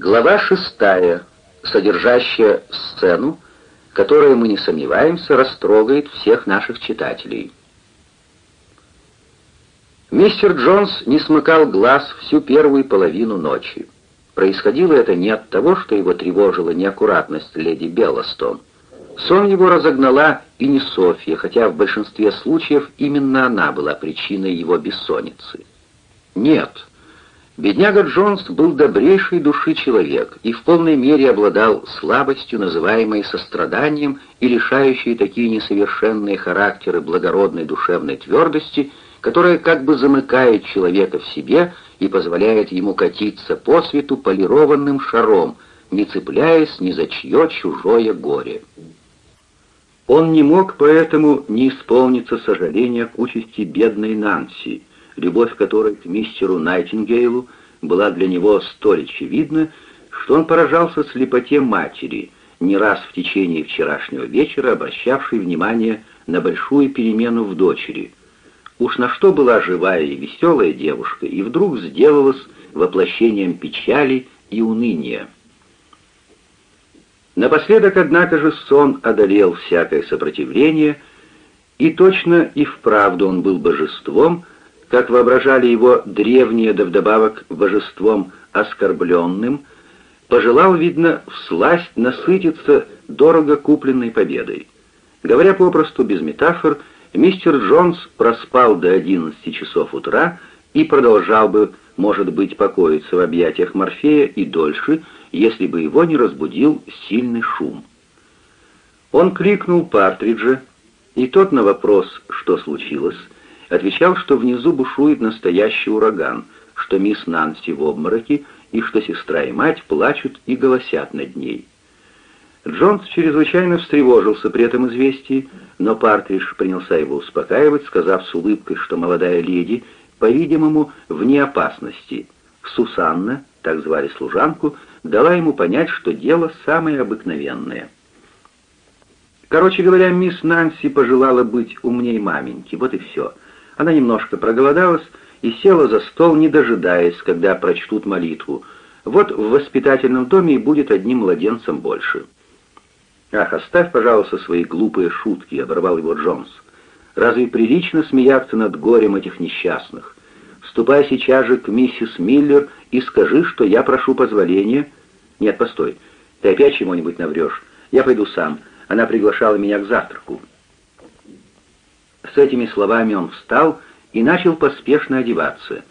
Глава шестая, содержащая сцену, которая, мы не сомневаемся, растрогает всех наших читателей. Мистер Джонс не смыкал глаз всю первую половину ночи. Происходило это не от того, что его тревожила неаккуратность леди Беллостон. Сон его разогнала и не Софья, хотя в большинстве случаев именно она была причиной его бессонницы. Нет, бедняга Джонс был добрейшей души человек и в полной мере обладал слабостью, называемой состраданием и лишающей такие несовершенные характеры благородной душевной твердости – которая как бы замыкает человека в себе и позволяет ему катиться по свету полированным шаром, не цепляясь ни за чье чужое горе. Он не мог поэтому не исполниться сожаления к участи бедной Нанси, любовь которой к мистеру Найтингейлу была для него столь очевидна, что он поражался слепоте матери, не раз в течение вчерашнего вечера обращавшей внимание на большую перемену в дочери — Уж на что была живая и веселая девушка, и вдруг сделалась воплощением печали и уныния. Напоследок, однако же, сон одолел всякое сопротивление, и точно и вправду он был божеством, как воображали его древние, да вдобавок божеством оскорбленным, пожелал, видно, всласть насытиться дорого купленной победой. Говоря попросту, без метафор, мистер Джонс проспал до 11 часов утра и продолжал бы, может быть, покоиться в объятиях Морфея и дольше, если бы его не разбудил сильный шум. Он кликнул Партриджа, и тот на вопрос, что случилось, отвечал, что внизу бушует настоящий ураган, что мисс Нанси в обмороке и что сестра и мать плачут и голосят над ней. Джонс чрезвычайно встревожился при этом известии, но Партридж принялся его успокаивать, сказав с улыбкой, что молодая леди, по-видимому, вне опасности. Сусанна, так звали служанку, дала ему понять, что дело самое обыкновенное. Короче говоря, мисс Нанси пожелала быть умней маменьки, вот и все. Она немножко проголодалась и села за стол, не дожидаясь, когда прочтут молитву. Вот в воспитательном доме и будет одним младенцем больше. «Ах, оставь, пожалуйста, свои глупые шутки», — оборвал его Джонс. «Разве прилично смеяться над горем этих несчастных? Ступай сейчас же к миссис Миллер и скажи, что я прошу позволения...» «Нет, постой, ты опять чему-нибудь наврешь. Я пойду сам. Она приглашала меня к завтраку». С этими словами он встал и начал поспешно одеваться.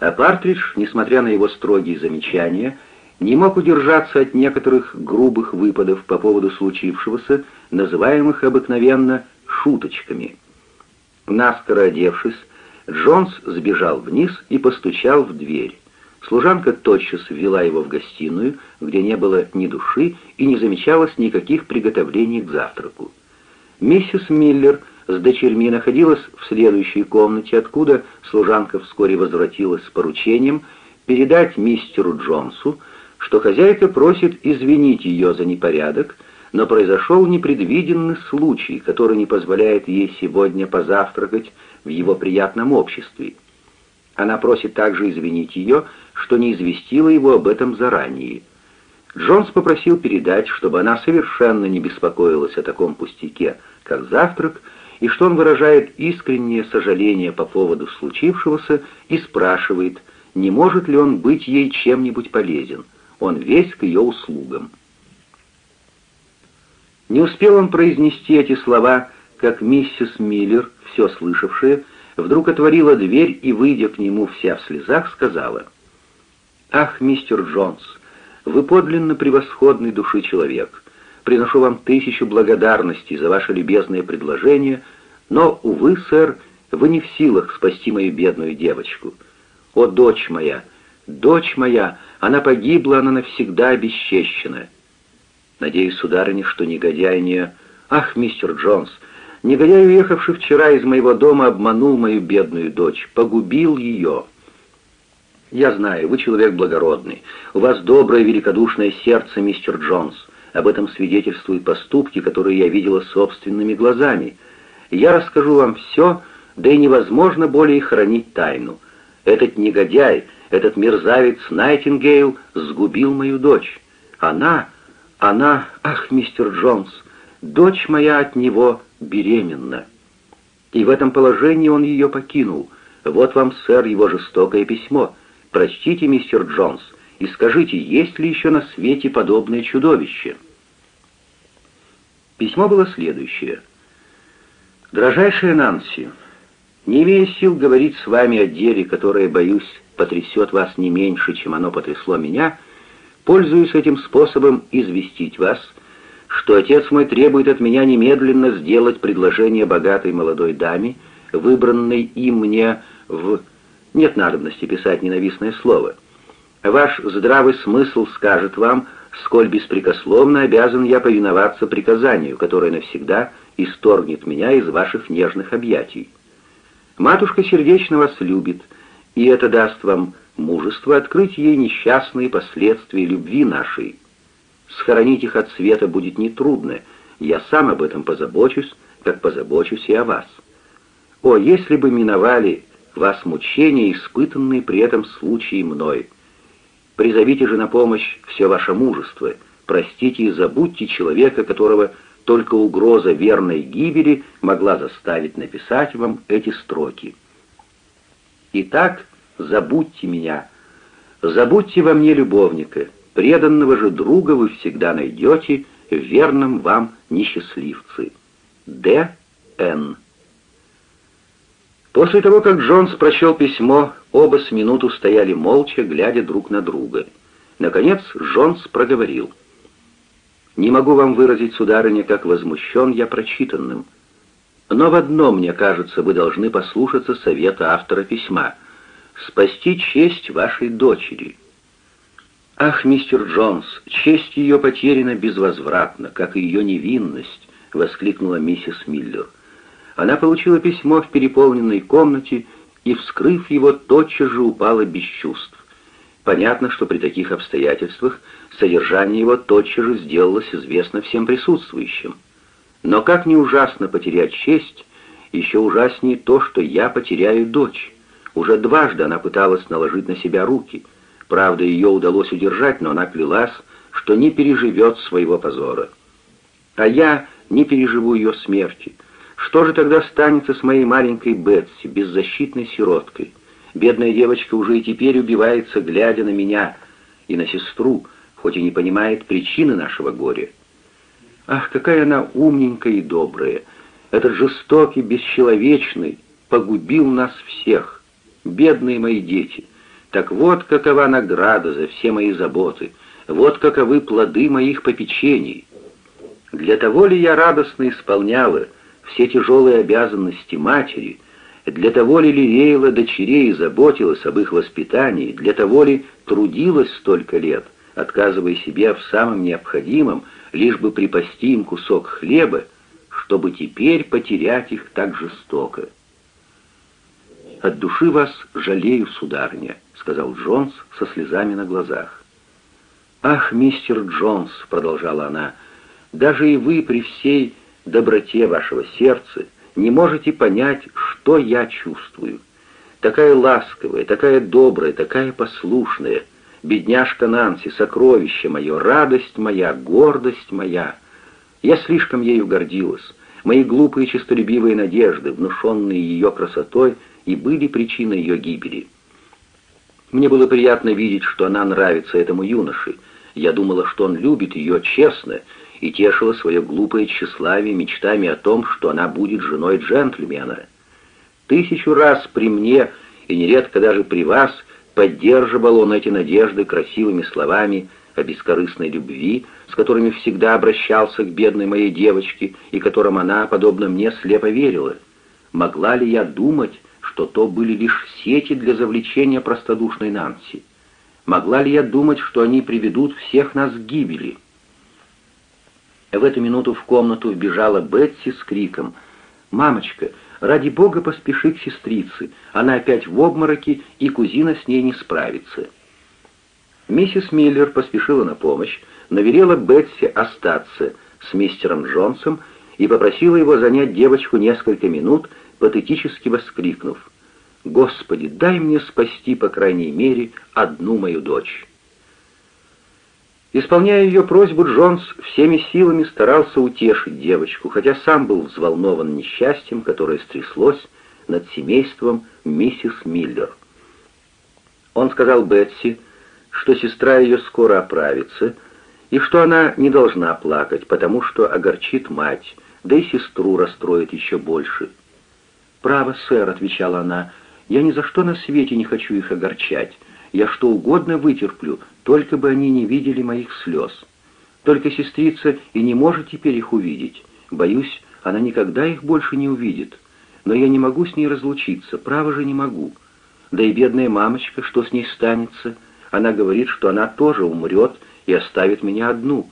А Партридж, несмотря на его строгие замечания, не мог удержаться от некоторых грубых выпадов по поводу случившегося, называемых обыкновенно «шуточками». Наскоро одевшись, Джонс сбежал вниз и постучал в дверь. Служанка тотчас ввела его в гостиную, где не было ни души и не замечалось никаких приготовлений к завтраку. Миссис Миллер с дочерьми находилась в следующей комнате, откуда служанка вскоре возвратилась с поручением передать мистеру Джонсу, что хозяйка просит извинить ее за непорядок, но произошел непредвиденный случай, который не позволяет ей сегодня позавтракать в его приятном обществе. Она просит также извинить ее, что не известила его об этом заранее. Джонс попросил передать, чтобы она совершенно не беспокоилась о таком пустяке, как завтрак, и что он выражает искреннее сожаление по поводу случившегося и спрашивает, не может ли он быть ей чем-нибудь полезен он весь к ее услугам. Не успел он произнести эти слова, как миссис Миллер, все слышавшая, вдруг отворила дверь и, выйдя к нему вся в слезах, сказала, «Ах, мистер Джонс, вы подлинно превосходный души человек. Приношу вам тысячу благодарностей за ваше любезное предложение, но, увы, сэр, вы не в силах спасти мою бедную девочку. О, дочь моя, дочь моя, она погибла, она навсегда обесчещена. Надеюсь, сударыня, что негодяй не... Ах, мистер Джонс, негодяй, уехавший вчера из моего дома, обманул мою бедную дочь, погубил ее. Я знаю, вы человек благородный. У вас доброе, великодушное сердце, мистер Джонс. Об этом свидетельствуют поступки, которые я видела собственными глазами. Я расскажу вам все, да и невозможно более хранить тайну. Этот негодяй Этот мерзавец Найтингейл сгубил мою дочь. Она, она, ах, мистер Джонс, дочь моя от него беременна. И в этом положении он ее покинул. Вот вам, сэр, его жестокое письмо. Прочтите, мистер Джонс, и скажите, есть ли еще на свете подобное чудовище?» Письмо было следующее. «Дорожайшая Нанси, не имея сил говорить с вами о деле, которое, боюсь, потрясет вас не меньше, чем оно потрясло меня, пользуюсь этим способом известить вас, что отец мой требует от меня немедленно сделать предложение богатой молодой даме, выбранной им мне в... Нет надобности писать ненавистное слово. Ваш здравый смысл скажет вам, сколь беспрекословно обязан я повиноваться приказанию, которое навсегда исторгнет меня из ваших нежных объятий. Матушка сердечно вас любит, и это даст вам мужество открыть ей несчастные последствия любви нашей. Схоронить их от света будет нетрудно, я сам об этом позабочусь, как позабочусь и о вас. О, если бы миновали вас мучения, испытанные при этом случае мной!» Призовите же на помощь все ваше мужество, простите и забудьте человека, которого только угроза верной гибели могла заставить написать вам эти строки. Итак, забудьте меня, забудьте во мне любовника, преданного же друга вы всегда найдете в верном вам несчастливце. Д. Н. После того, как Джонс прочел письмо, оба с минуту стояли молча, глядя друг на друга. Наконец Джонс проговорил. «Не могу вам выразить, сударыня, как возмущен я прочитанным. Но в одном, мне кажется, вы должны послушаться совета автора письма — спасти честь вашей дочери». «Ах, мистер Джонс, честь ее потеряна безвозвратно, как и ее невинность!» — воскликнула миссис Миллер. Она получила письмо в переполненной комнате и, вскрыв его, тотчас же упала без чувств. Понятно, что при таких обстоятельствах содержание его тотчас же сделалось известно всем присутствующим. Но как не ужасно потерять честь, еще ужаснее то, что я потеряю дочь. Уже дважды она пыталась наложить на себя руки. Правда, ее удалось удержать, но она клялась, что не переживет своего позора. А я не переживу ее смерти — что же тогда станется с моей маленькой Бетси, беззащитной сироткой? Бедная девочка уже и теперь убивается, глядя на меня и на сестру, хоть и не понимает причины нашего горя. Ах, какая она умненькая и добрая! Этот жестокий, бесчеловечный погубил нас всех, бедные мои дети. Так вот какова награда за все мои заботы, вот каковы плоды моих попечений. Для того ли я радостно исполняла все тяжелые обязанности матери, для того ли лелеяла дочерей и заботилась об их воспитании, для того ли трудилась столько лет, отказывая себе в самом необходимом, лишь бы припасти им кусок хлеба, чтобы теперь потерять их так жестоко. «От души вас жалею, сударыня», — сказал Джонс со слезами на глазах. «Ах, мистер Джонс», — продолжала она, — «даже и вы при всей доброте вашего сердца не можете понять, что я чувствую. Такая ласковая, такая добрая, такая послушная, бедняжка Нанси, сокровище мое, радость моя, гордость моя. Я слишком ею гордилась. Мои глупые честолюбивые надежды, внушенные ее красотой, и были причиной ее гибели. Мне было приятно видеть, что она нравится этому юноше. Я думала, что он любит ее честно, и тешила свое глупое тщеславие мечтами о том, что она будет женой джентльмена. Тысячу раз при мне, и нередко даже при вас, поддерживал он эти надежды красивыми словами о бескорыстной любви, с которыми всегда обращался к бедной моей девочке, и которым она, подобно мне, слепо верила. Могла ли я думать, что то были лишь сети для завлечения простодушной Нанси? Могла ли я думать, что они приведут всех нас к гибели?» В эту минуту в комнату вбежала Бетси с криком «Мамочка, ради бога поспеши к сестрице, она опять в обмороке, и кузина с ней не справится». Миссис Миллер поспешила на помощь, но велела Бетси остаться с мистером Джонсом и попросила его занять девочку несколько минут, патетически воскликнув. Господи, дай мне спасти, по крайней мере, одну мою дочь. Исполняя ее просьбу, Джонс всеми силами старался утешить девочку, хотя сам был взволнован несчастьем, которое стряслось над семейством миссис Миллер. Он сказал Бетси, что сестра ее скоро оправится, и что она не должна плакать, потому что огорчит мать, да и сестру расстроит еще больше. «Право, сэр», — отвечала она, — «я ни за что на свете не хочу их огорчать. Я что угодно вытерплю, только бы они не видели моих слез. Только сестрица и не может теперь их увидеть. Боюсь, она никогда их больше не увидит. Но я не могу с ней разлучиться, право же не могу. Да и бедная мамочка, что с ней станется? Она говорит, что она тоже умрет и оставит меня одну.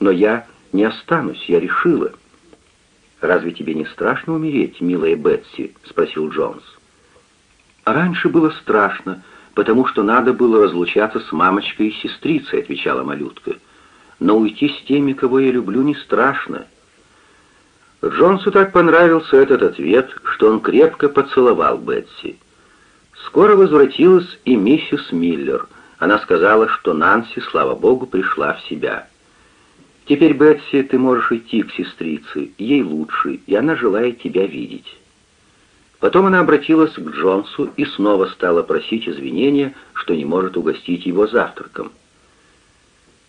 Но я не останусь, я решила». «Разве тебе не страшно умереть, милая Бетси?» — спросил Джонс. «Раньше было страшно, потому что надо было разлучаться с мамочкой и сестрицей», — отвечала малютка. «Но уйти с теми, кого я люблю, не страшно». Джонсу так понравился этот ответ, что он крепко поцеловал Бетси. Скоро возвратилась и миссис Миллер. Она сказала, что Нанси, слава богу, пришла в себя. «Теперь, Бетси, ты можешь идти к сестрице, ей лучше, и она желает тебя видеть». Потом она обратилась к Джонсу и снова стала просить извинения, что не может угостить его завтраком.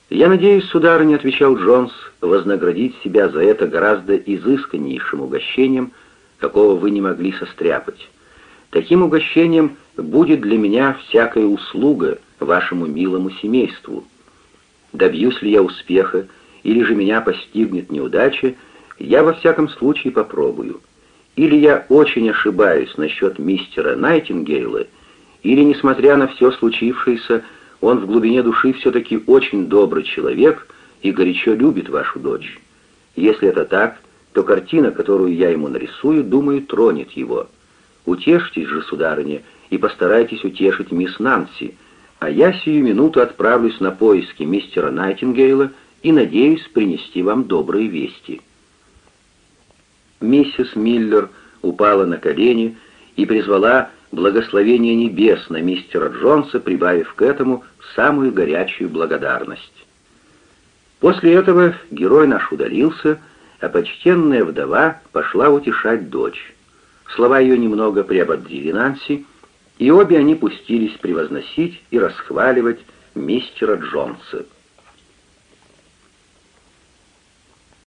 «Я надеюсь, сударыня», — отвечал Джонс, — «вознаградить себя за это гораздо изысканнейшим угощением, какого вы не могли состряпать. Таким угощением будет для меня всякая услуга вашему милому семейству. Добьюсь ли я успеха, или же меня постигнет неудача, я во всяком случае попробую. Или я очень ошибаюсь насчет мистера Найтингейла, или, несмотря на все случившееся, он в глубине души все-таки очень добрый человек и горячо любит вашу дочь. Если это так, то картина, которую я ему нарисую, думаю, тронет его. Утешьтесь же, сударыня, и постарайтесь утешить мисс Нанси, а я сию минуту отправлюсь на поиски мистера Найтингейла и надеюсь принести вам добрые вести». Миссис Миллер упала на колени и призвала благословение небес на мистера Джонса, прибавив к этому самую горячую благодарность. После этого герой наш удалился, а почтенная вдова пошла утешать дочь. Слова ее немного приободрили Нанси, и обе они пустились превозносить и расхваливать мистера Джонса.